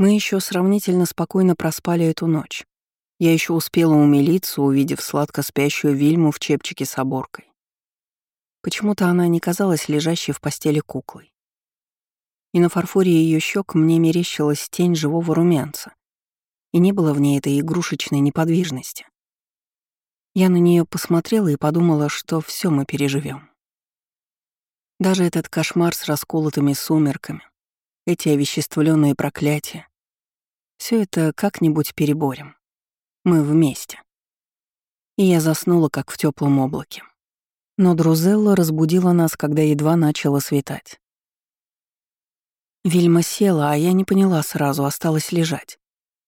Мы еще сравнительно спокойно проспали эту ночь. Я еще успела умилиться, увидев сладко спящую Вильму в чепчике с оборкой. Почему-то она не казалась лежащей в постели куклой. И на фарфоре ее щек мне мерещилась тень живого румянца, и не было в ней этой игрушечной неподвижности. Я на нее посмотрела и подумала, что все мы переживем. Даже этот кошмар с расколотыми сумерками, эти овеществленные проклятия, все это как-нибудь переборем. Мы вместе. И я заснула, как в теплом облаке. Но Друзелла разбудила нас, когда едва начало светать. Вильма села, а я не поняла сразу, осталась лежать.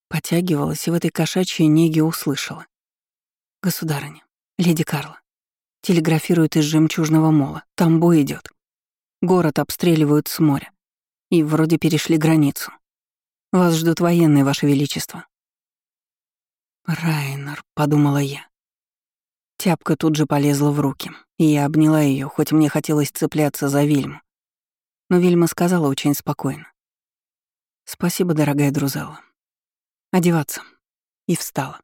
Потягивалась и в этой кошачьей неге услышала. «Государыня, леди Карла, телеграфирует из жемчужного мола, там бой идет. Город обстреливают с моря. И вроде перешли границу. Вас ждут военные, Ваше Величество». «Райнер», — подумала я. Тяпка тут же полезла в руки, и я обняла ее, хоть мне хотелось цепляться за Вильму. Но Вильма сказала очень спокойно. «Спасибо, дорогая Друзелла. Одеваться». И встала.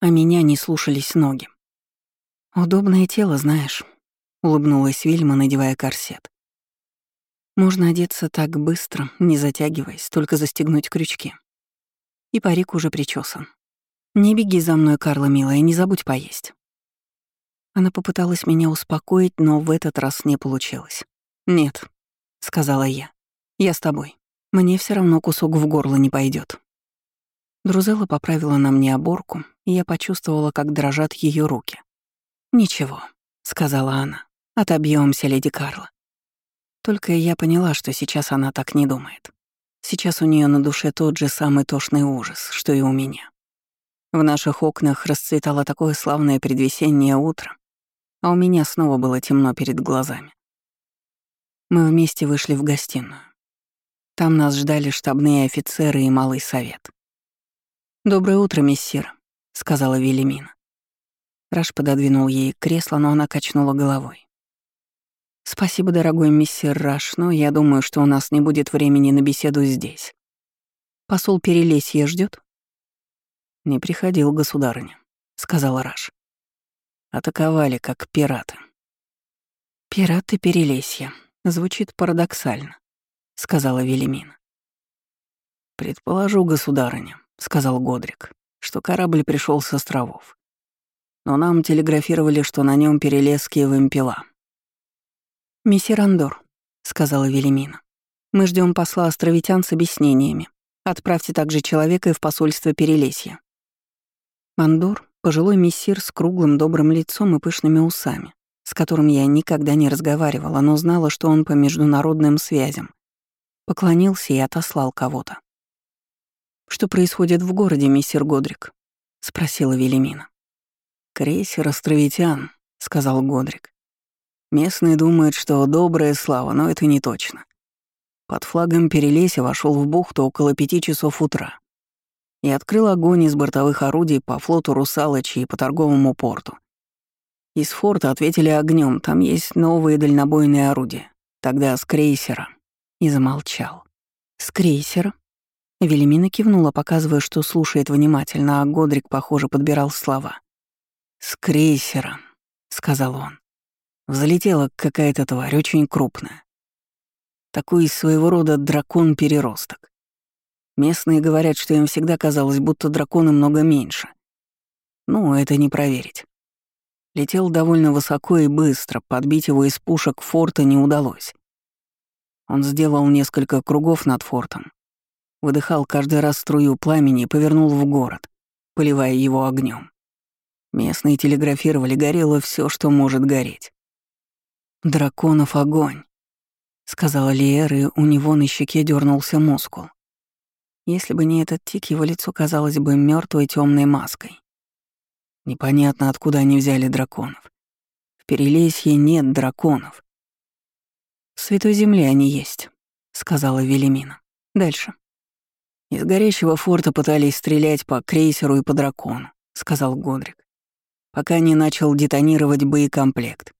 А меня не слушались ноги. «Удобное тело, знаешь», — улыбнулась Вильма, надевая корсет. «Можно одеться так быстро, не затягиваясь, только застегнуть крючки. И парик уже причесан. Не беги за мной, Карла, милая, не забудь поесть». Она попыталась меня успокоить, но в этот раз не получилось. «Нет», — сказала я, — «я с тобой. Мне все равно кусок в горло не пойдет. Друзела поправила на мне оборку, и я почувствовала, как дрожат ее руки. «Ничего», — сказала она, — «отобьемся, леди Карла». Только я поняла, что сейчас она так не думает. Сейчас у нее на душе тот же самый тошный ужас, что и у меня. В наших окнах расцветало такое славное предвесеннее утро, а у меня снова было темно перед глазами. Мы вместе вышли в гостиную. Там нас ждали штабные офицеры и малый совет. «Доброе утро, мессир», — сказала Велимина. Раш пододвинул ей кресло, но она качнула головой. «Спасибо, дорогой мессир Раш, но я думаю, что у нас не будет времени на беседу здесь. Посол Перелесье ждет? «Не приходил, государыня», — сказала Раш. «Атаковали, как пираты». «Пираты Перелесья. Звучит парадоксально», — сказала Велимина. «Предположу, государыня», — сказал Годрик, — что корабль пришел с островов. Но нам телеграфировали, что на нем перелеские вымпела. «Мессир Андор», — сказала Велимина, — «мы ждем посла островитян с объяснениями. Отправьте также человека и в посольство Перелесья». Андор — пожилой мессир с круглым добрым лицом и пышными усами, с которым я никогда не разговаривала, но знала, что он по международным связям. Поклонился и отослал кого-то. «Что происходит в городе, мистер Годрик?» — спросила Велимина. «Крейсер «Островитян», — сказал Годрик. «Местные думают, что добрая слава, но это не точно. Под флагом Перелеся вошел в бухту около пяти часов утра и открыл огонь из бортовых орудий по флоту «Русалочи» и по торговому порту. Из форта ответили огнем, там есть новые дальнобойные орудия. Тогда с крейсера. И замолчал. «С крейсера?» Велимина кивнула, показывая, что слушает внимательно, а Годрик, похоже, подбирал слова. «С крейсера», — сказал он. Взлетела какая-то тварь, очень крупная. Такой своего рода дракон-переросток. Местные говорят, что им всегда казалось, будто драконы много меньше. Ну, это не проверить. Летел довольно высоко и быстро, подбить его из пушек форта не удалось. Он сделал несколько кругов над фортом, выдыхал каждый раз струю пламени и повернул в город, поливая его огнем. Местные телеграфировали, горело все, что может гореть. «Драконов огонь», — сказала Лиэр, и у него на щеке дернулся мускул. Если бы не этот тик, его лицо казалось бы мертвой темной маской. Непонятно, откуда они взяли драконов. В Перелесье нет драконов. «В Святой Земле они есть», — сказала Велимина. «Дальше». «Из горящего форта пытались стрелять по крейсеру и по дракону», — сказал Годрик, пока не начал детонировать боекомплект.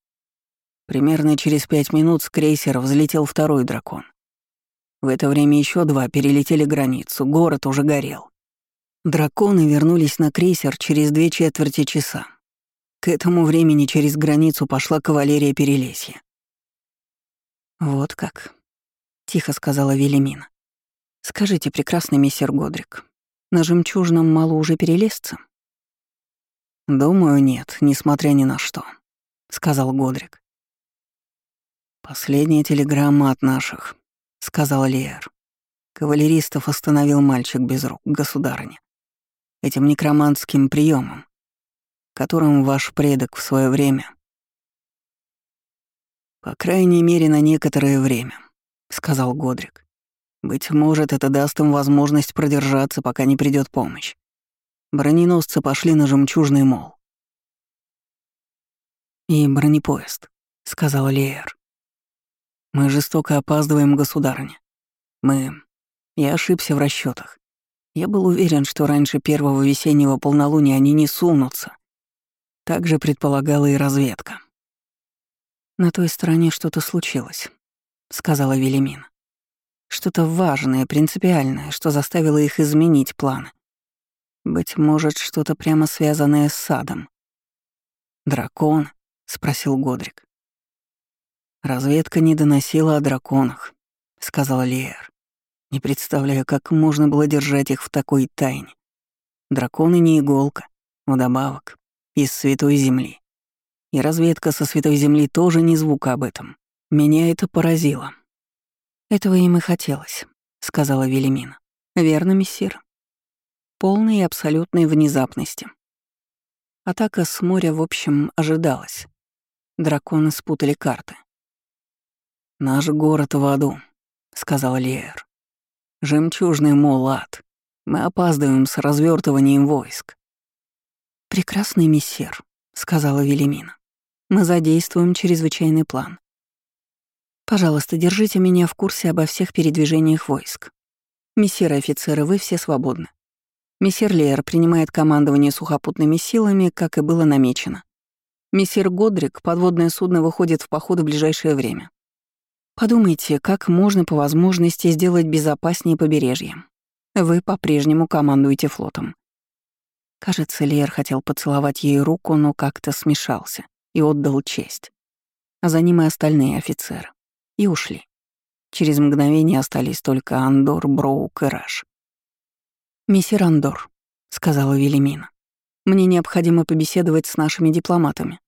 Примерно через пять минут с крейсера взлетел второй дракон. В это время еще два перелетели границу, город уже горел. Драконы вернулись на крейсер через две четверти часа. К этому времени через границу пошла кавалерия Перелесья. «Вот как», — тихо сказала Велимина. «Скажите, прекрасный мистер Годрик, на жемчужном мало уже перелезца?» «Думаю, нет, несмотря ни на что», — сказал Годрик. «Последняя телеграмма от наших», — сказал Лиэр. Кавалеристов остановил мальчик без рук, государыня. Этим некроманским приемом, которым ваш предок в свое время... «По крайней мере, на некоторое время», — сказал Годрик. «Быть может, это даст им возможность продержаться, пока не придет помощь. Броненосцы пошли на жемчужный мол». «И бронепоезд», — сказал Леер. «Мы жестоко опаздываем, государыня. Мы... Я ошибся в расчетах. Я был уверен, что раньше первого весеннего полнолуния они не сунутся. Так же предполагала и разведка. «На той стороне что-то случилось», — сказала Велимин. «Что-то важное, принципиальное, что заставило их изменить планы. Быть может, что-то прямо связанное с садом». «Дракон?» — спросил Годрик. «Разведка не доносила о драконах», — сказал Леер. «Не представляю, как можно было держать их в такой тайне. Драконы не иголка, вдобавок из Святой Земли. И разведка со Святой Земли тоже не звука об этом. Меня это поразило. «Этого им и хотелось», — сказала Велимина. «Верно, мессир?» Полной и абсолютной внезапности. Атака с моря, в общем, ожидалась. Драконы спутали карты. «Наш город в аду», — сказал Лиэр. «Жемчужный мол ад. Мы опаздываем с развертыванием войск. «Прекрасный мессер», — сказала Велимина. «Мы задействуем чрезвычайный план. Пожалуйста, держите меня в курсе обо всех передвижениях войск. Мессеры офицеры, вы все свободны. Мессер Леер принимает командование сухопутными силами, как и было намечено. Мессер Годрик, подводное судно выходит в поход в ближайшее время. Подумайте, как можно по возможности сделать безопаснее побережье. Вы по-прежнему командуете флотом. Кажется, Лер хотел поцеловать ей руку, но как-то смешался и отдал честь. А за ним и остальные офицеры. И ушли. Через мгновение остались только Андор, Броук и Раш. «Мессир Андор», — сказала Велимина, — «мне необходимо побеседовать с нашими дипломатами.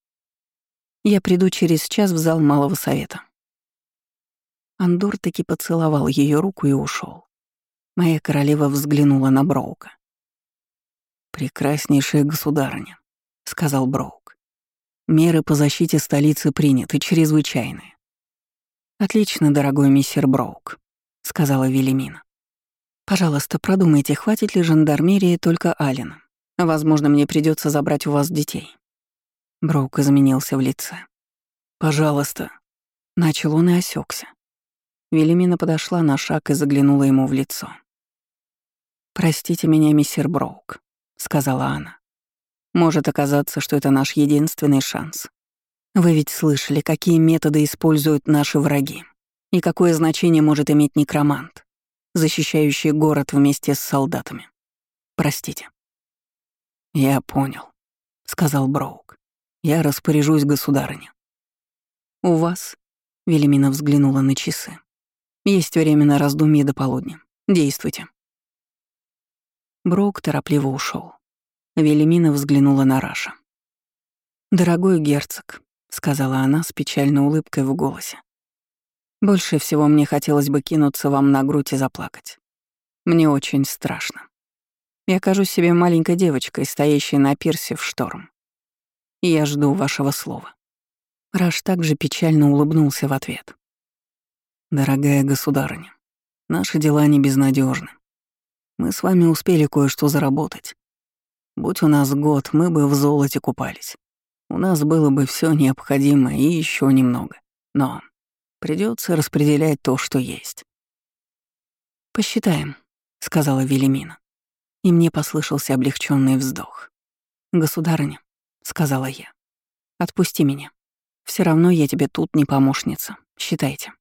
Я приду через час в зал Малого Совета». Андор таки поцеловал ее руку и ушел. Моя королева взглянула на Броука. «Прекраснейшая государыня», — сказал Броук. «Меры по защите столицы приняты, чрезвычайные». «Отлично, дорогой мистер Броук», — сказала Велимина. «Пожалуйста, продумайте, хватит ли жандармерии только Алина. Возможно, мне придется забрать у вас детей». Броук изменился в лице. «Пожалуйста». Начал он и осекся. Велимина подошла на шаг и заглянула ему в лицо. «Простите меня, мистер Броук сказала она. Может оказаться, что это наш единственный шанс. Вы ведь слышали, какие методы используют наши враги и какое значение может иметь некромант, защищающий город вместе с солдатами. Простите. Я понял, сказал Броук. Я распоряжусь, государыня. У вас, Велимина взглянула на часы. Есть время на раздумье до полудня. Действуйте. Брок торопливо ушел. Велимина взглянула на Раша. «Дорогой герцог», — сказала она с печальной улыбкой в голосе. «Больше всего мне хотелось бы кинуться вам на грудь и заплакать. Мне очень страшно. Я кажусь себе маленькой девочкой, стоящей на пирсе в шторм. И я жду вашего слова». Раш также печально улыбнулся в ответ. «Дорогая государыня, наши дела не безнадежны. Мы с вами успели кое-что заработать. Будь у нас год, мы бы в золоте купались. У нас было бы все необходимое и еще немного. Но придется распределять то, что есть. «Посчитаем», — сказала Велимина. И мне послышался облегченный вздох. «Государыня», — сказала я, — «отпусти меня. Все равно я тебе тут не помощница. Считайте.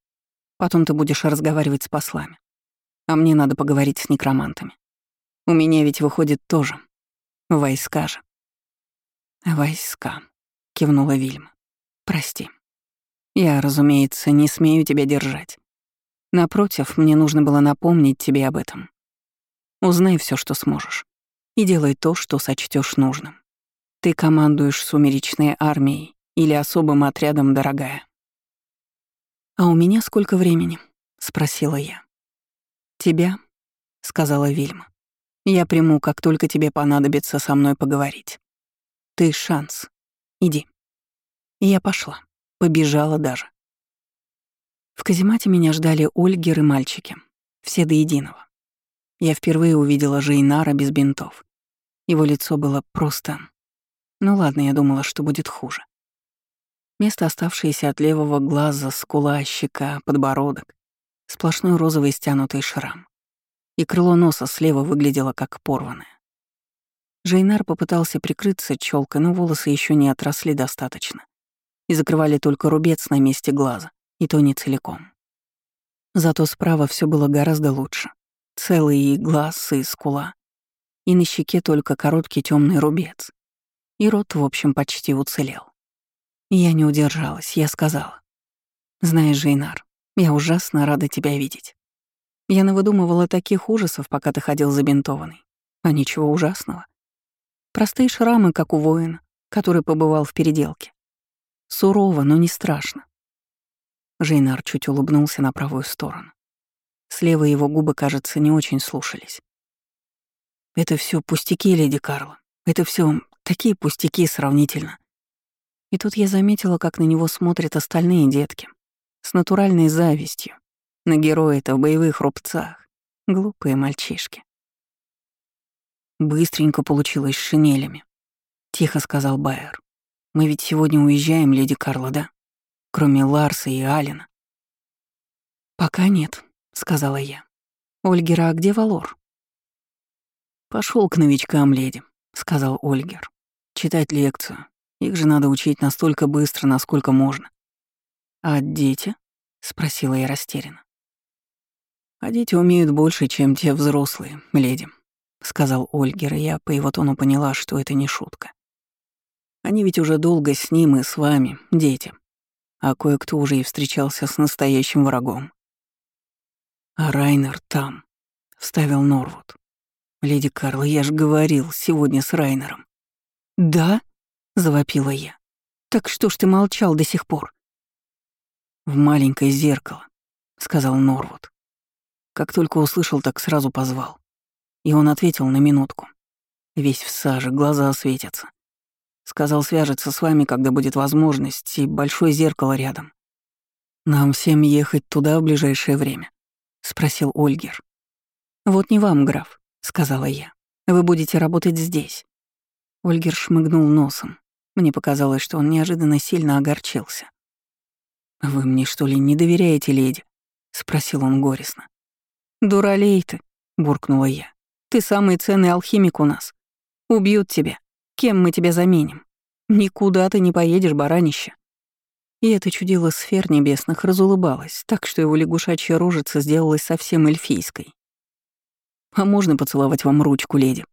Потом ты будешь разговаривать с послами. А мне надо поговорить с некромантами. У меня ведь выходит тоже. Войска же. Войска, кивнула Вильма. Прости. Я, разумеется, не смею тебя держать. Напротив, мне нужно было напомнить тебе об этом. Узнай все, что сможешь, и делай то, что сочтешь нужным. Ты командуешь сумеречной армией или особым отрядом, дорогая. «А у меня сколько времени?» — спросила я. «Тебя?» — сказала Вильма. «Я приму, как только тебе понадобится со мной поговорить. Ты шанс. Иди». И я пошла. Побежала даже. В каземате меня ждали Ольгер и мальчики. Все до единого. Я впервые увидела Жейнара без бинтов. Его лицо было просто... Ну ладно, я думала, что будет хуже. Место, оставшееся от левого глаза, скула, щека, подбородок, сплошной розовый стянутый шрам. И крыло носа слева выглядело как порванное. Жейнар попытался прикрыться челкой, но волосы еще не отросли достаточно и закрывали только рубец на месте глаза, и то не целиком. Зато справа все было гораздо лучше. Целый и глаз, и скула. И на щеке только короткий темный рубец. И рот, в общем, почти уцелел. Я не удержалась, я сказала. «Знаешь, Жейнар, я ужасно рада тебя видеть. Я навыдумывала таких ужасов, пока ты ходил забинтованный. А ничего ужасного. Простые шрамы, как у воина, который побывал в переделке. Сурово, но не страшно. Жейнар чуть улыбнулся на правую сторону. Слева его губы, кажется, не очень слушались. «Это все пустяки, леди Карла. Это все такие пустяки сравнительно. И тут я заметила, как на него смотрят остальные детки. С натуральной завистью. На героя-то в боевых рубцах. Глупые мальчишки. Быстренько получилось с шинелями. Тихо сказал Байер. Мы ведь сегодня уезжаем, леди Карла, да? Кроме Ларса и Алина. Пока нет, сказала я. Ольгера, а где Валор? Пошел к новичкам, леди, сказал Ольгер. Читать лекцию. Их же надо учить настолько быстро, насколько можно. «А дети?» — спросила я растерянно. «А дети умеют больше, чем те взрослые, леди», — сказал Ольгер, и я по его тону поняла, что это не шутка. «Они ведь уже долго с ним и с вами, дети, а кое-кто уже и встречался с настоящим врагом». «А Райнер там», — вставил Норвуд. «Леди Карла, я же говорил сегодня с Райнером». «Да?» — завопила я. «Так что ж ты молчал до сих пор?» «В маленькое зеркало», — сказал Норвуд. Как только услышал, так сразу позвал. И он ответил на минутку. Весь в саже, глаза светятся. Сказал, свяжется с вами, когда будет возможность, и большое зеркало рядом. «Нам всем ехать туда в ближайшее время?» — спросил Ольгер. «Вот не вам, граф», — сказала я. «Вы будете работать здесь». Ольгер шмыгнул носом. Мне показалось, что он неожиданно сильно огорчился. «Вы мне, что ли, не доверяете, леди?» — спросил он горестно. «Дуралей ты», — буркнула я. «Ты самый ценный алхимик у нас. Убьют тебя. Кем мы тебя заменим? Никуда ты не поедешь, баранище». И это чудило сфер небесных разулыбалось, так что его лягушачья рожица сделалась совсем эльфийской. «А можно поцеловать вам ручку, леди?»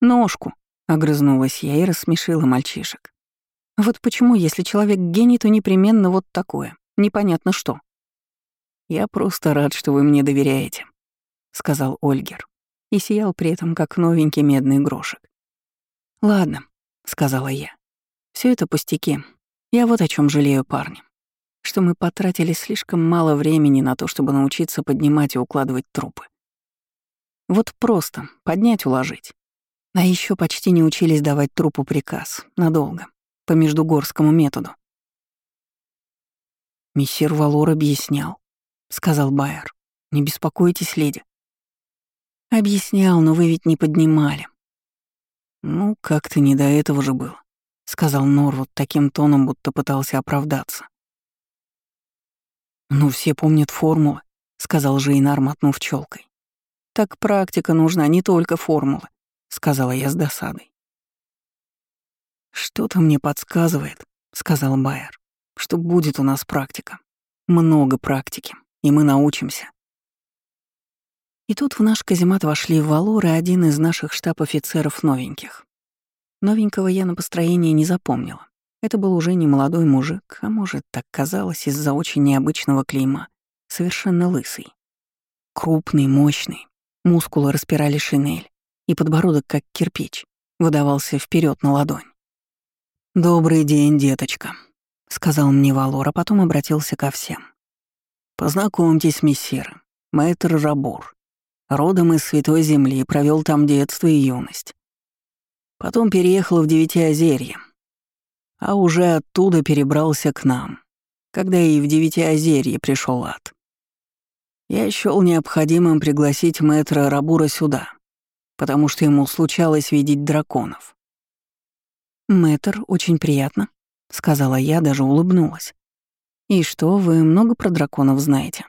«Ножку», Огрызнулась я и рассмешила мальчишек. Вот почему, если человек гений, то непременно вот такое. Непонятно что. «Я просто рад, что вы мне доверяете», — сказал Ольгер. И сиял при этом, как новенький медный грошек. «Ладно», — сказала я. Все это пустяки. Я вот о чем жалею, парни. Что мы потратили слишком мало времени на то, чтобы научиться поднимать и укладывать трупы. Вот просто поднять, уложить. А еще почти не учились давать трупу приказ. Надолго. По междугорскому методу. «Мессир Валор объяснял», — сказал Байер. «Не беспокойтесь, леди». «Объяснял, но вы ведь не поднимали». «Ну, как-то не до этого же было», — сказал Норвуд таким тоном, будто пытался оправдаться. «Ну, все помнят формулы», — сказал Жейнар, мотнув челкой. «Так практика нужна, не только формулы сказала я с досадой. Что-то мне подсказывает, сказал Байер, что будет у нас практика. Много практики, и мы научимся. И тут в наш каземат вошли Валор и один из наших штаб-офицеров новеньких. Новенького я на построение не запомнила. Это был уже не молодой мужик, а может, так казалось из-за очень необычного клейма, совершенно лысый. Крупный, мощный, мускулы распирали шинель, и подбородок, как кирпич, выдавался вперед на ладонь. «Добрый день, деточка», — сказал мне Валор, а потом обратился ко всем. «Познакомьтесь, мессиры, мэтр Рабур, родом из Святой Земли, провел там детство и юность. Потом переехал в Девятиозерье, а уже оттуда перебрался к нам, когда и в Девятиозерье пришел ад. Я счёл необходимым пригласить мэтра Рабура сюда, потому что ему случалось видеть драконов. «Мэтр, очень приятно», — сказала я, даже улыбнулась. «И что, вы много про драконов знаете?»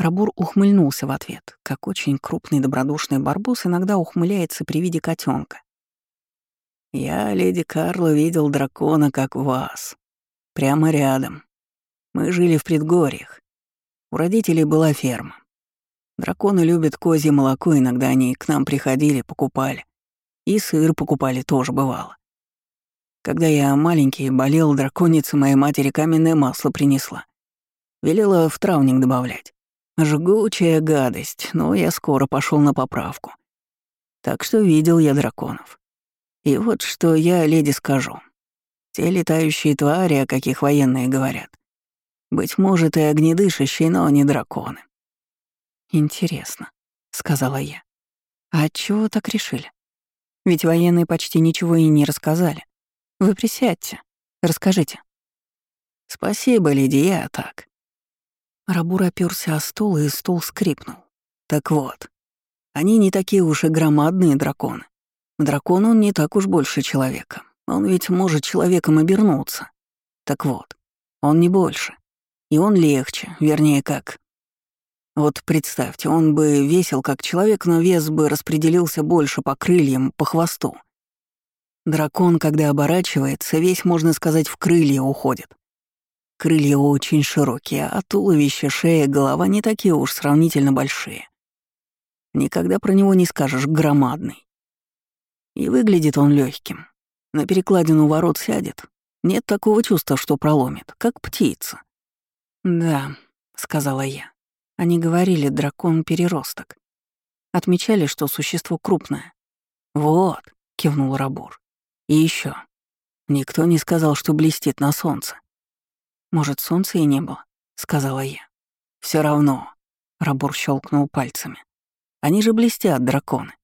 Рабур ухмыльнулся в ответ, как очень крупный добродушный барбус иногда ухмыляется при виде котенка. «Я, леди Карла, видел дракона, как вас. Прямо рядом. Мы жили в предгорьях. У родителей была ферма. Драконы любят козье молоко, иногда они к нам приходили, покупали. И сыр покупали тоже бывало. Когда я маленький болел, драконица моей матери каменное масло принесла. Велела в травник добавлять. Жгучая гадость, но я скоро пошел на поправку. Так что видел я драконов. И вот что я леди скажу. Те летающие твари, о каких военные говорят, быть может, и огнедышащие, но не драконы. «Интересно», — сказала я. «А чего так решили? Ведь военные почти ничего и не рассказали. Вы присядьте, расскажите». «Спасибо, леди, я так». Рабур оперся о стол, и стол скрипнул. «Так вот, они не такие уж и громадные драконы. Дракон он не так уж больше человека. Он ведь может человеком обернуться. Так вот, он не больше. И он легче, вернее как. Вот представьте, он бы весил как человек, но вес бы распределился больше по крыльям, по хвосту. Дракон, когда оборачивается, весь, можно сказать, в крылья уходит. Крылья очень широкие, а туловище, шея, голова не такие уж сравнительно большие. Никогда про него не скажешь «громадный». И выглядит он легким. На перекладину ворот сядет. Нет такого чувства, что проломит, как птица. «Да», — сказала я. Они говорили «дракон-переросток». Отмечали, что существо крупное. «Вот», — кивнул Рабур. «И еще. Никто не сказал, что блестит на солнце». «Может, солнца и не было», — сказала я. Все равно», — Рабур щелкнул пальцами. «Они же блестят, драконы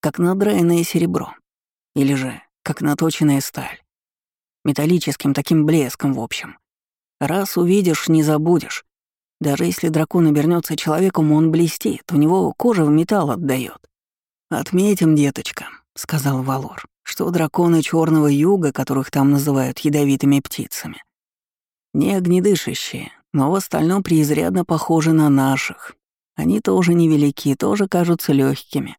как надраенное серебро. Или же, как наточенная сталь. Металлическим таким блеском, в общем. Раз увидишь, не забудешь. Даже если дракон обернется человеком, он блестит, у него кожа в металл отдает. «Отметим, деточка», — сказал Валор, «что драконы черного юга, которых там называют ядовитыми птицами, не огнедышащие, но в остальном преизрядно похожи на наших. Они тоже невелики, тоже кажутся легкими,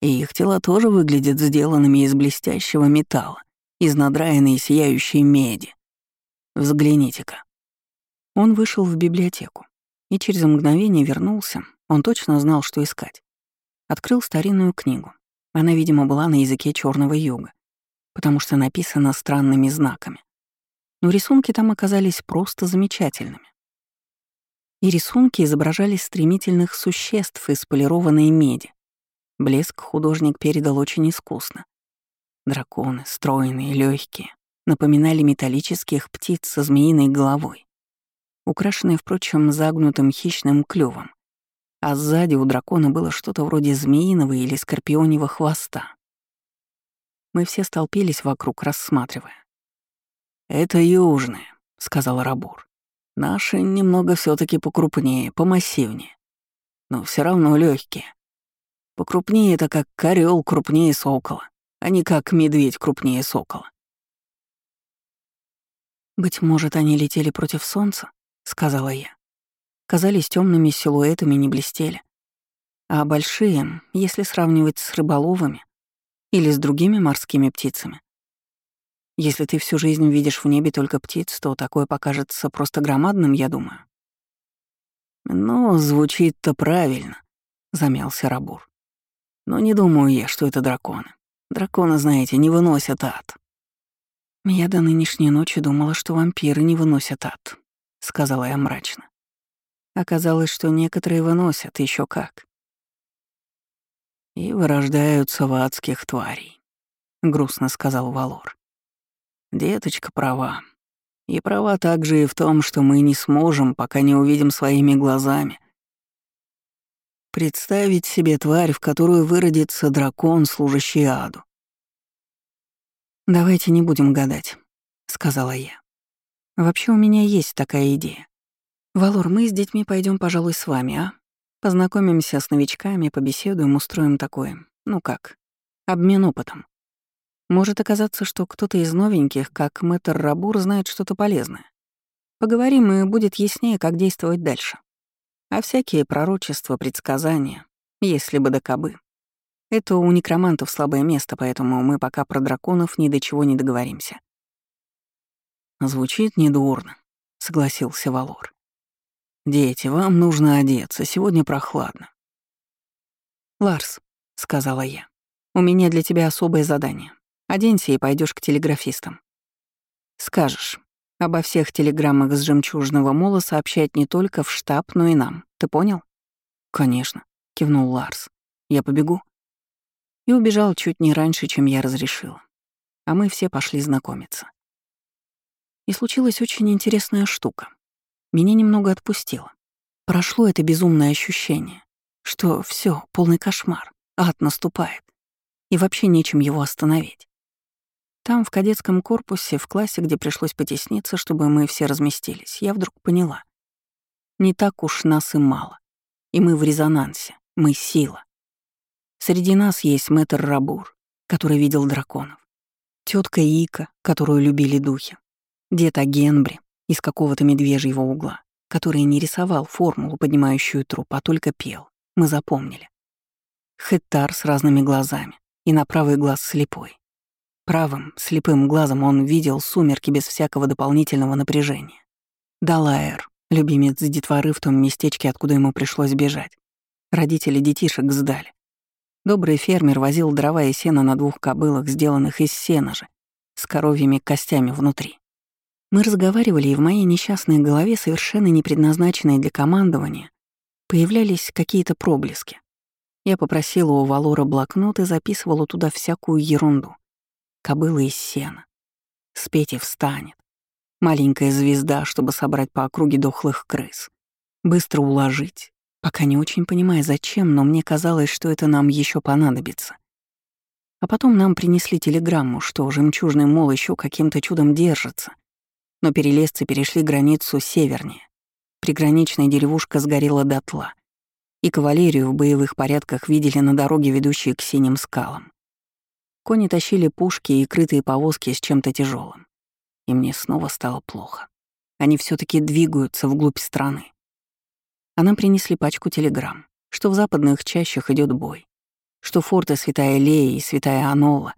и их тела тоже выглядят сделанными из блестящего металла, из надраенной сияющей меди. Взгляните-ка. Он вышел в библиотеку и через мгновение вернулся. Он точно знал, что искать. Открыл старинную книгу. Она, видимо, была на языке черного юга, потому что написана странными знаками. Но рисунки там оказались просто замечательными. И рисунки изображали стремительных существ из полированной меди, Блеск художник передал очень искусно. Драконы, стройные, легкие, напоминали металлических птиц со змеиной головой, украшенные, впрочем, загнутым хищным клювом, а сзади у дракона было что-то вроде змеиного или скорпионьего хвоста. Мы все столпились вокруг, рассматривая. «Это южные», — сказал Рабур. «Наши немного все таки покрупнее, помассивнее, но все равно легкие. Покрупнее это как орел крупнее сокола, а не как медведь крупнее сокола. «Быть может, они летели против солнца?» — сказала я. Казались темными силуэтами, не блестели. А большие, если сравнивать с рыболовами или с другими морскими птицами. Если ты всю жизнь видишь в небе только птиц, то такое покажется просто громадным, я думаю. «Ну, звучит-то правильно», замялся Рабур. «Но не думаю я, что это драконы. Драконы, знаете, не выносят ад». «Я до нынешней ночи думала, что вампиры не выносят ад», — сказала я мрачно. Оказалось, что некоторые выносят еще как. «И вырождаются в адских тварей», — грустно сказал Валор. «Деточка права. И права также и в том, что мы не сможем, пока не увидим своими глазами. Представить себе тварь, в которую выродится дракон, служащий аду. «Давайте не будем гадать», — сказала я. «Вообще у меня есть такая идея. Валор, мы с детьми пойдем, пожалуй, с вами, а? Познакомимся с новичками, побеседуем, устроим такое, ну как, обмен опытом. Может оказаться, что кто-то из новеньких, как мэтр Рабур, знает что-то полезное. Поговорим, и будет яснее, как действовать дальше. А всякие пророчества, предсказания, если бы да кабы. Это у некромантов слабое место, поэтому мы пока про драконов ни до чего не договоримся. «Звучит недурно», — согласился Валор. «Дети, вам нужно одеться, сегодня прохладно». «Ларс», — сказала я, — «у меня для тебя особое задание. Оденься и пойдешь к телеграфистам. Скажешь, обо всех телеграммах с жемчужного мола сообщать не только в штаб, но и нам. Ты понял? Конечно, кивнул Ларс. Я побегу. И убежал чуть не раньше, чем я разрешила. А мы все пошли знакомиться. И случилась очень интересная штука. Меня немного отпустило. Прошло это безумное ощущение, что все полный кошмар, ад наступает, и вообще нечем его остановить. Там, в кадетском корпусе, в классе, где пришлось потесниться, чтобы мы все разместились, я вдруг поняла. Не так уж нас и мало. И мы в резонансе, мы сила. Среди нас есть мэтр Рабур, который видел драконов. Тетка Ика, которую любили духи. Дед Агенбри из какого-то медвежьего угла, который не рисовал формулу, поднимающую труп, а только пел. Мы запомнили. Хеттар с разными глазами и на правый глаз слепой. Правым, слепым глазом он видел сумерки без всякого дополнительного напряжения. Далаэр, любимец детворы в том местечке, откуда ему пришлось бежать. Родители детишек сдали. Добрый фермер возил дрова и сено на двух кобылах, сделанных из сена же, с коровьими костями внутри. Мы разговаривали, и в моей несчастной голове, совершенно не предназначенной для командования, появлялись какие-то проблески. Я попросила у Валора блокнот и записывала туда всякую ерунду кобыла из сена. Спеть и встанет. Маленькая звезда, чтобы собрать по округе дохлых крыс. Быстро уложить. Пока не очень понимая, зачем, но мне казалось, что это нам еще понадобится. А потом нам принесли телеграмму, что жемчужный мол еще каким-то чудом держится. Но перелезцы перешли границу севернее. Приграничная деревушка сгорела дотла. И кавалерию в боевых порядках видели на дороге, ведущей к синим скалам. Кони тащили пушки и крытые повозки с чем-то тяжелым. И мне снова стало плохо. Они все таки двигаются вглубь страны. А нам принесли пачку телеграмм, что в западных чащах идет бой, что форты Святая Лея и Святая Анола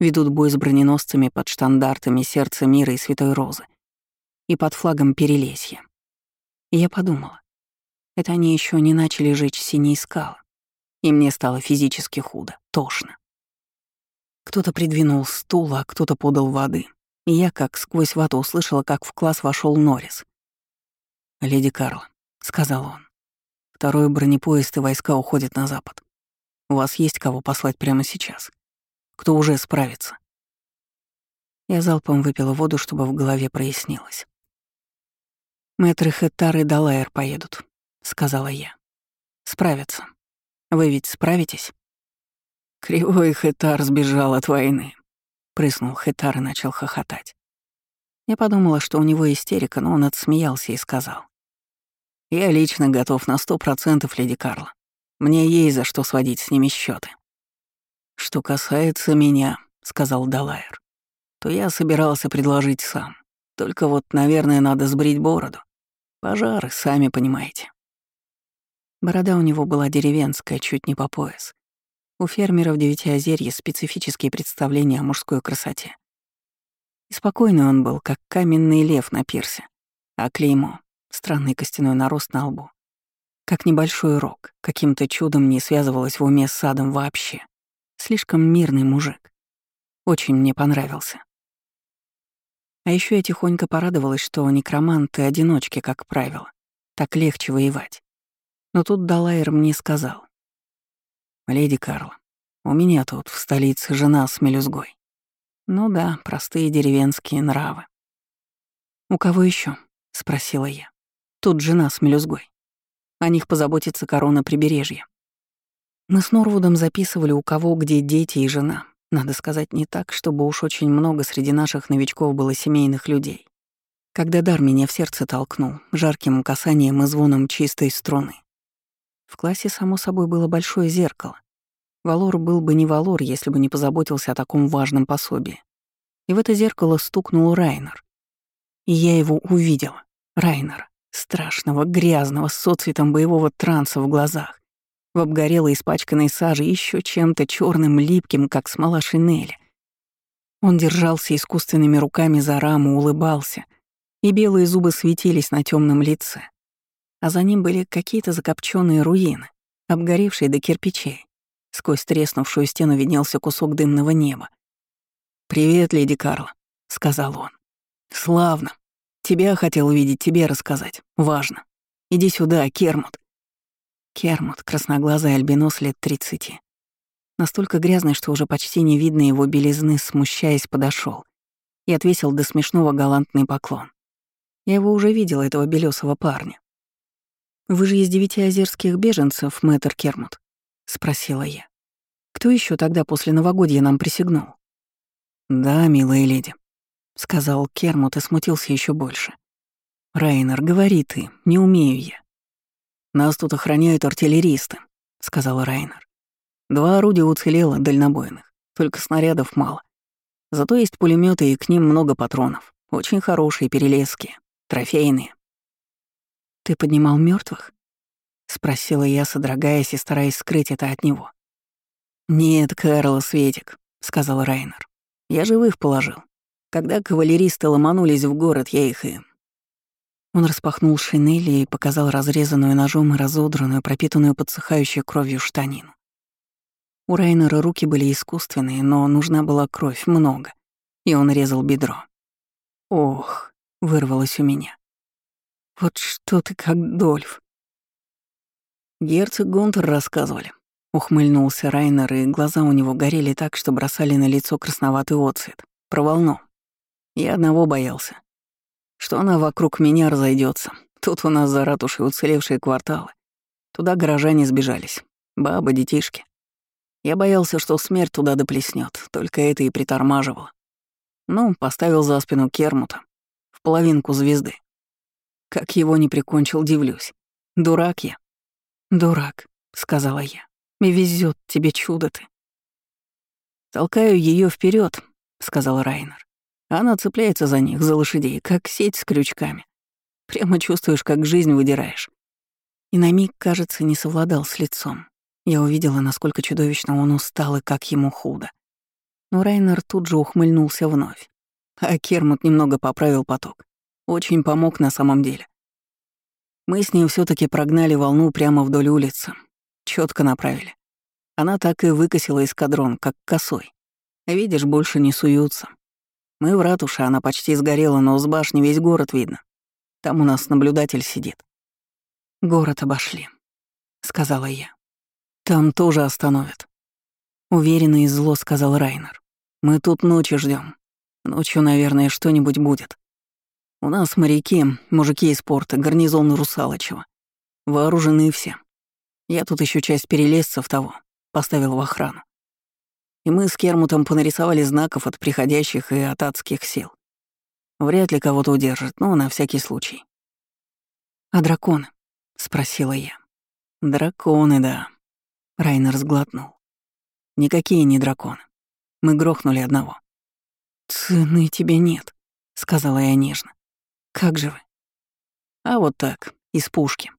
ведут бой с броненосцами под штандартами Сердца Мира и Святой Розы и под флагом Перелесья. Я подумала, это они еще не начали жечь синие скалы, и мне стало физически худо, тошно. Кто-то придвинул стул, а кто-то подал воды. И я, как сквозь вату, услышала, как в класс вошел Норрис. «Леди Карла», — сказал он, — «второй бронепоезд и войска уходят на запад. У вас есть кого послать прямо сейчас? Кто уже справится?» Я залпом выпила воду, чтобы в голове прояснилось. «Мэтры Хэттар и Далайер поедут», — сказала я. «Справятся. Вы ведь справитесь?» «Кривой Хетар сбежал от войны», — прыснул Хетар и начал хохотать. Я подумала, что у него истерика, но он отсмеялся и сказал. «Я лично готов на сто процентов, леди Карла. Мне есть за что сводить с ними счеты. «Что касается меня», — сказал Далайер, «то я собирался предложить сам. Только вот, наверное, надо сбрить бороду. Пожары, сами понимаете». Борода у него была деревенская, чуть не по пояс. У фермеров Девятиозерья специфические представления о мужской красоте. И спокойный он был, как каменный лев на пирсе, а клеймо — странный костяной нарост на лбу. Как небольшой рог, каким-то чудом не связывалась в уме с садом вообще. Слишком мирный мужик. Очень мне понравился. А еще я тихонько порадовалась, что некроманты — одиночки, как правило. Так легче воевать. Но тут Далайр мне сказал. «Леди Карла, у меня тут в столице жена с мелюзгой. Ну да, простые деревенские нравы. «У кого еще? спросила я. «Тут жена с мелюзгой. О них позаботится корона прибережья». Мы с Норвудом записывали, у кого где дети и жена. Надо сказать, не так, чтобы уж очень много среди наших новичков было семейных людей. Когда дар меня в сердце толкнул, жарким касанием и звоном чистой струны. В классе, само собой, было большое зеркало. Валор был бы не Валор, если бы не позаботился о таком важном пособии. И в это зеркало стукнул Райнер. И я его увидела. Райнера. Страшного, грязного, с соцветом боевого транса в глазах в обгорелой испачканной саже еще чем-то черным липким, как смола шинели. Он держался искусственными руками за раму, улыбался, и белые зубы светились на темном лице. А за ним были какие-то закопченные руины, обгоревшие до кирпичей. Сквозь треснувшую стену виднелся кусок дымного неба. «Привет, леди Карла», — сказал он. «Славно. Тебя хотел увидеть, тебе рассказать. Важно. Иди сюда, Кермут». Кермут, красноглазый альбинос лет тридцати. Настолько грязный, что уже почти не видно его белизны, смущаясь, подошел и отвесил до смешного галантный поклон. Я его уже видела, этого белесого парня. «Вы же из девяти озерских беженцев, мэтр Кермут?» — спросила я. «Кто еще тогда после новогодья нам присягнул?» «Да, милая леди», — сказал Кермут и смутился еще больше. «Райнер, говори ты, не умею я. «Нас тут охраняют артиллеристы», — сказал Райнер. «Два орудия уцелело, дальнобойных, только снарядов мало. Зато есть пулеметы и к ним много патронов. Очень хорошие, перелеские, трофейные». «Ты поднимал мертвых? спросила я, содрогаясь и стараясь скрыть это от него. «Нет, Карл Светик», — сказал Райнер. «Я живых положил. Когда кавалеристы ломанулись в город, я их и он распахнул шинели и показал разрезанную ножом и разодранную, пропитанную подсыхающей кровью штанину. У Райнера руки были искусственные, но нужна была кровь, много, и он резал бедро. «Ох», — вырвалось у меня. «Вот что ты как Дольф». Герцог Гунтер рассказывали. Ухмыльнулся Райнер, и глаза у него горели так, что бросали на лицо красноватый отцвет. Про волну. Я одного боялся что она вокруг меня разойдется. Тут у нас за ратушей уцелевшие кварталы. Туда горожане сбежались. Бабы, детишки. Я боялся, что смерть туда доплеснет, только это и притормаживало. Ну, поставил за спину Кермута, в половинку звезды. Как его не прикончил, дивлюсь. Дурак я. Дурак, сказала я. И везет тебе чудо ты. Толкаю ее вперед, сказал Райнер. Она цепляется за них, за лошадей, как сеть с крючками. Прямо чувствуешь, как жизнь выдираешь. И на миг, кажется, не совладал с лицом. Я увидела, насколько чудовищно он устал и как ему худо. Но Райнер тут же ухмыльнулся вновь. А Кермут немного поправил поток. Очень помог на самом деле. Мы с ним все таки прогнали волну прямо вдоль улицы. четко направили. Она так и выкосила эскадрон, как косой. Видишь, больше не суются. Мы в ратуше, она почти сгорела, но с башни весь город видно. Там у нас наблюдатель сидит. Город обошли, сказала я. Там тоже остановят. Уверенно и зло сказал Райнер. Мы тут ночью ждем. Ночью, наверное, что-нибудь будет. У нас моряки, мужики из порта, гарнизон Русалочева. Вооружены все. Я тут еще часть перелезцев того поставил в охрану. И мы с Кермутом понарисовали знаков от приходящих и от адских сил. Вряд ли кого-то удержит, но на всякий случай. «А драконы?» — спросила я. «Драконы, да». Райнер сглотнул. «Никакие не драконы. Мы грохнули одного». «Цены тебе нет», — сказала я нежно. «Как же вы?» «А вот так, из пушки».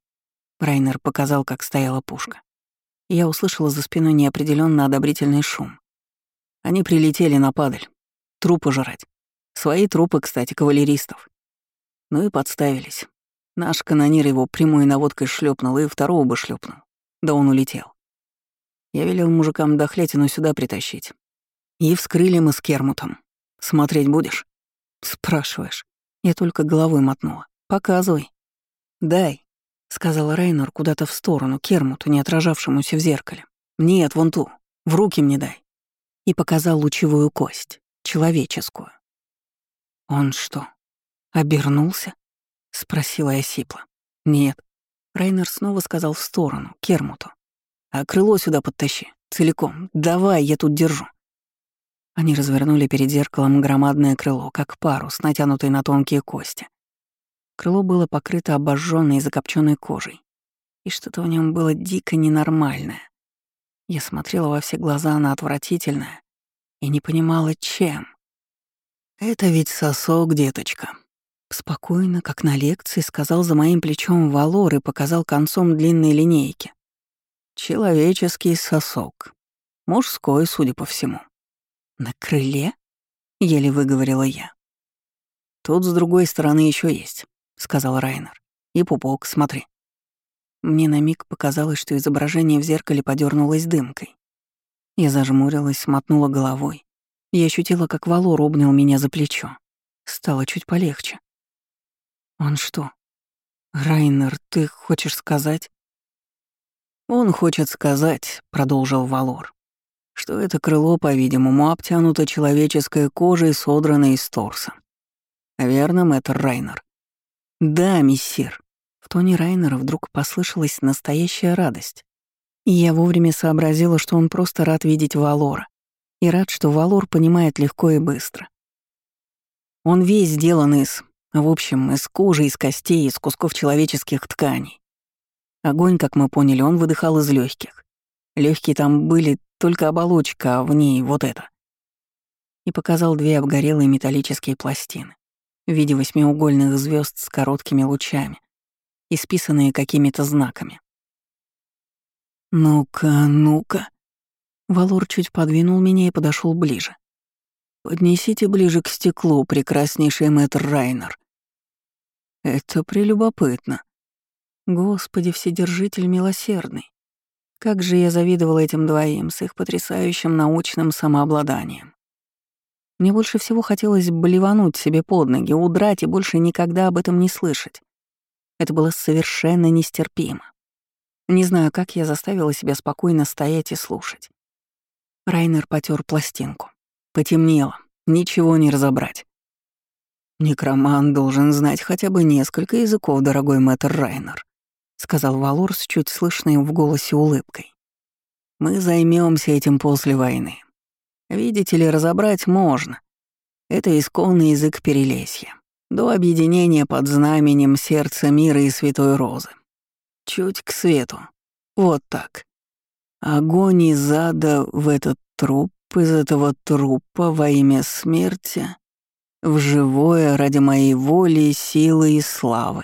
Райнер показал, как стояла пушка. Я услышала за спиной неопределенно одобрительный шум. Они прилетели на падаль. Трупы жрать. Свои трупы, кстати, кавалеристов. Ну и подставились. Наш канонир его прямой наводкой шлепнул и второго бы шлепнул. Да он улетел. Я велел мужикам дохлятину сюда притащить. И вскрыли мы с Кермутом. Смотреть будешь? Спрашиваешь. Я только головой мотнула. Показывай. Дай, сказал Рейнор куда-то в сторону, Кермуту, не отражавшемуся в зеркале. Нет, вон ту. В руки мне дай. И показал лучевую кость, человеческую. Он что, обернулся? спросила я сипло. Нет. Рейнер снова сказал в сторону, Кермуту. А крыло сюда подтащи, целиком. Давай, я тут держу. Они развернули перед зеркалом громадное крыло, как парус, натянутый на тонкие кости. Крыло было покрыто обожженной и закопченной кожей, и что-то в нем было дико ненормальное. Я смотрела во все глаза на отвратительное и не понимала, чем. «Это ведь сосок, деточка», Спокойно, как на лекции, сказал за моим плечом Валор и показал концом длинной линейки. Человеческий сосок. Мужской, судя по всему. «На крыле?» — еле выговорила я. «Тут с другой стороны еще есть», — сказал Райнер. «И пупок, смотри». Мне на миг показалось, что изображение в зеркале подернулось дымкой. Я зажмурилась, смотнула головой и ощутила, как Валор обнял меня за плечо. Стало чуть полегче. «Он что? Райнер, ты хочешь сказать?» «Он хочет сказать», — продолжил Валор, что это крыло, по-видимому, обтянуто человеческой кожей, содранной из торса. Верно, мэтр Райнер? Да, миссир. В тоне Райнера вдруг послышалась настоящая радость. И я вовремя сообразила, что он просто рад видеть Валора. И рад, что Валор понимает легко и быстро. Он весь сделан из... В общем, из кожи, из костей, из кусков человеческих тканей. Огонь, как мы поняли, он выдыхал из легких. Легкие там были только оболочка, а в ней вот это. И показал две обгорелые металлические пластины в виде восьмиугольных звезд с короткими лучами, исписанные какими-то знаками. «Ну-ка, ну-ка». Валор чуть подвинул меня и подошел ближе. «Поднесите ближе к стеклу, прекраснейший мэтр Райнер». «Это прелюбопытно. Господи, Вседержитель милосердный. Как же я завидовала этим двоим с их потрясающим научным самообладанием. Мне больше всего хотелось блевануть себе под ноги, удрать и больше никогда об этом не слышать. Это было совершенно нестерпимо. Не знаю, как я заставила себя спокойно стоять и слушать. Райнер потер пластинку. Потемнело, ничего не разобрать. Некроман должен знать хотя бы несколько языков, дорогой мэтр Райнер. — сказал Валор с чуть слышной в голосе улыбкой. «Мы займемся этим после войны. Видите ли, разобрать можно. Это исконный язык Перелесья. До объединения под знаменем Сердца Мира и Святой Розы. Чуть к свету. Вот так. Огонь из ада в этот труп, из этого трупа во имя смерти, в живое ради моей воли, силы и славы.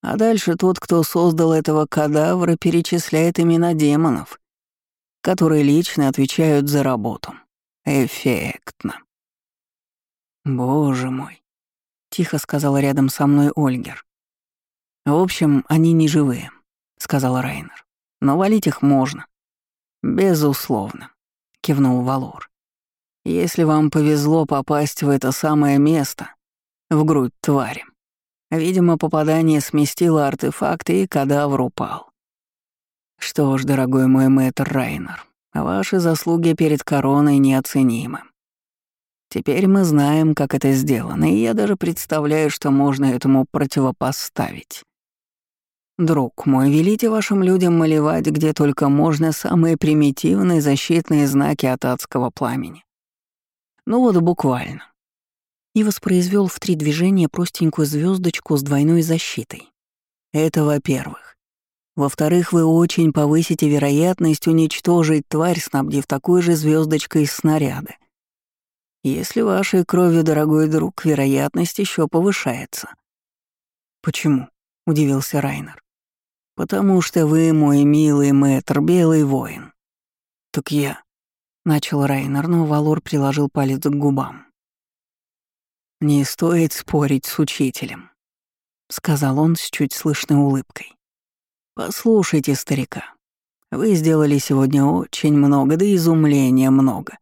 А дальше тот, кто создал этого кадавра, перечисляет имена демонов, которые лично отвечают за работу. Эффектно. «Боже мой», — тихо сказала рядом со мной Ольгер. «В общем, они не живые», — сказал Райнер. «Но валить их можно». «Безусловно», — кивнул Валор. «Если вам повезло попасть в это самое место, в грудь твари, Видимо, попадание сместило артефакты, и кадавр упал. Что ж, дорогой мой мэтр Райнер, ваши заслуги перед короной неоценимы. Теперь мы знаем, как это сделано, и я даже представляю, что можно этому противопоставить. Друг мой, велите вашим людям малевать где только можно самые примитивные защитные знаки от адского пламени. Ну вот буквально и воспроизвел в три движения простенькую звездочку с двойной защитой. Это во-первых. Во-вторых, вы очень повысите вероятность уничтожить тварь, снабдив такой же звездочкой снаряды. Если вашей кровью, дорогой друг, вероятность еще повышается. Почему? удивился Райнер. Потому что вы, мой милый мэтр, белый воин. Так я, начал Райнер, но Валор приложил палец к губам. Не стоит спорить с учителем. сказал он с чуть слышной улыбкой. «Послушайте старика. Вы сделали сегодня очень много, да изумления много.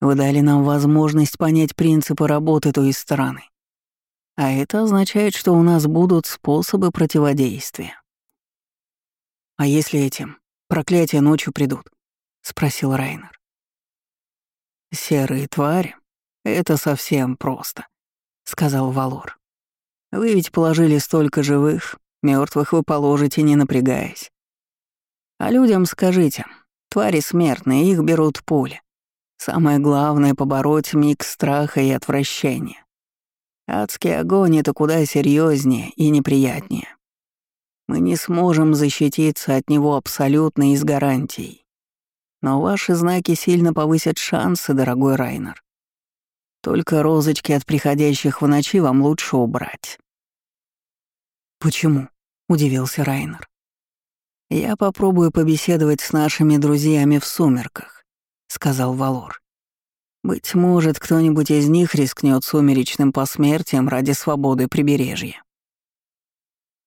Вы дали нам возможность понять принципы работы той страны. А это означает, что у нас будут способы противодействия. «А если этим проклятия ночью придут?» — спросил Райнер. «Серые твари? Это совсем просто», — сказал Валор. «Вы ведь положили столько живых, мертвых вы положите, не напрягаясь. А людям скажите, твари смертные, их берут пули. Самое главное — побороть миг страха и отвращения. Адский огонь — это куда серьезнее и неприятнее. Мы не сможем защититься от него абсолютно и с гарантией. Но ваши знаки сильно повысят шансы, дорогой Райнер. Только розочки от приходящих в ночи вам лучше убрать. «Почему?» — удивился Райнер. «Я попробую побеседовать с нашими друзьями в сумерках», — сказал Валор. Быть может, кто-нибудь из них рискнет сумеречным посмертием ради свободы прибережья.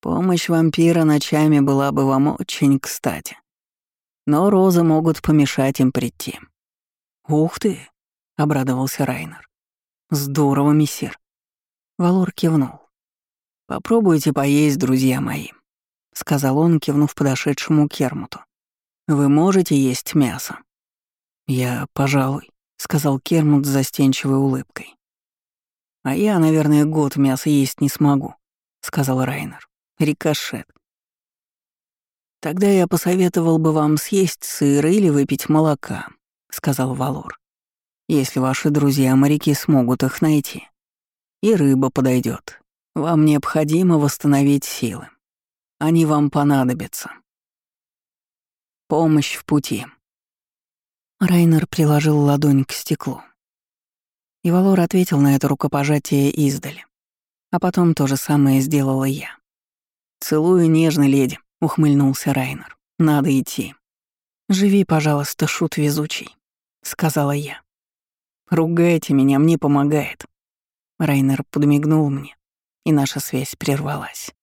Помощь вампира ночами была бы вам очень кстати. Но розы могут помешать им прийти. «Ух ты!» — обрадовался Райнер. «Здорово, мессир». Валор кивнул. «Попробуйте поесть, друзья мои», — сказал он, кивнув подошедшему Кермуту. «Вы можете есть мясо?» «Я, пожалуй», сказал Кермут с застенчивой улыбкой. «А я, наверное, год мяса есть не смогу», — сказал Райнер. «Рикошет». «Тогда я посоветовал бы вам съесть сыр или выпить молока», — сказал Валор. «Если ваши друзья-моряки смогут их найти. И рыба подойдет. Вам необходимо восстановить силы. Они вам понадобятся. Помощь в пути». Райнер приложил ладонь к стеклу. И Валор ответил на это рукопожатие издали. А потом то же самое сделала я. «Целую нежно, леди», — ухмыльнулся Райнер. «Надо идти». «Живи, пожалуйста, шут везучий», — сказала я. «Ругайте меня, мне помогает». Райнер подмигнул мне, и наша связь прервалась.